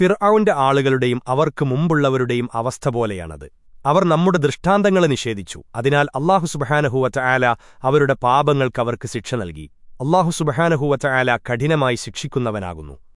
ഫിർഔന്റെ ആളുകളുടെയും അവർക്ക് മുമ്പുള്ളവരുടെയും അവസ്ഥ പോലെയാണത്. അവർ നമ്മുടെ ദൃഷ്ടാന്തങ്ങളെ നിഷേധിച്ചു. അതിനാൽ അള്ളാഹു സുബഹാനഹുവറ്റ ആല അവരുടെ പാപങ്ങൾക്ക് അവർക്ക് ശിക്ഷ നൽകി. അള്ളാഹു സുബഹാനഹുവറ്റ ആല കഠിനമായി ശിക്ഷിക്കുന്നവനാകുന്നു.